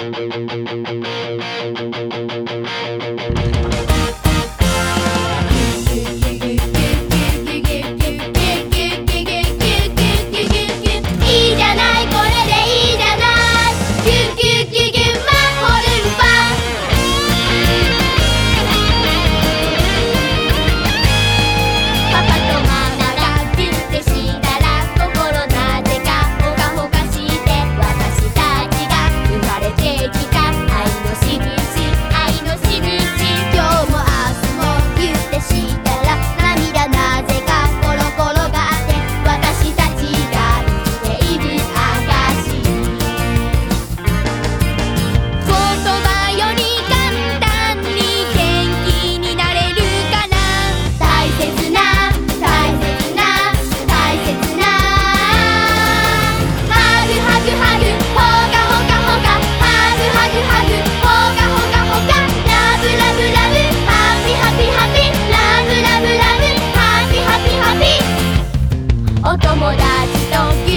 Thank you. I don't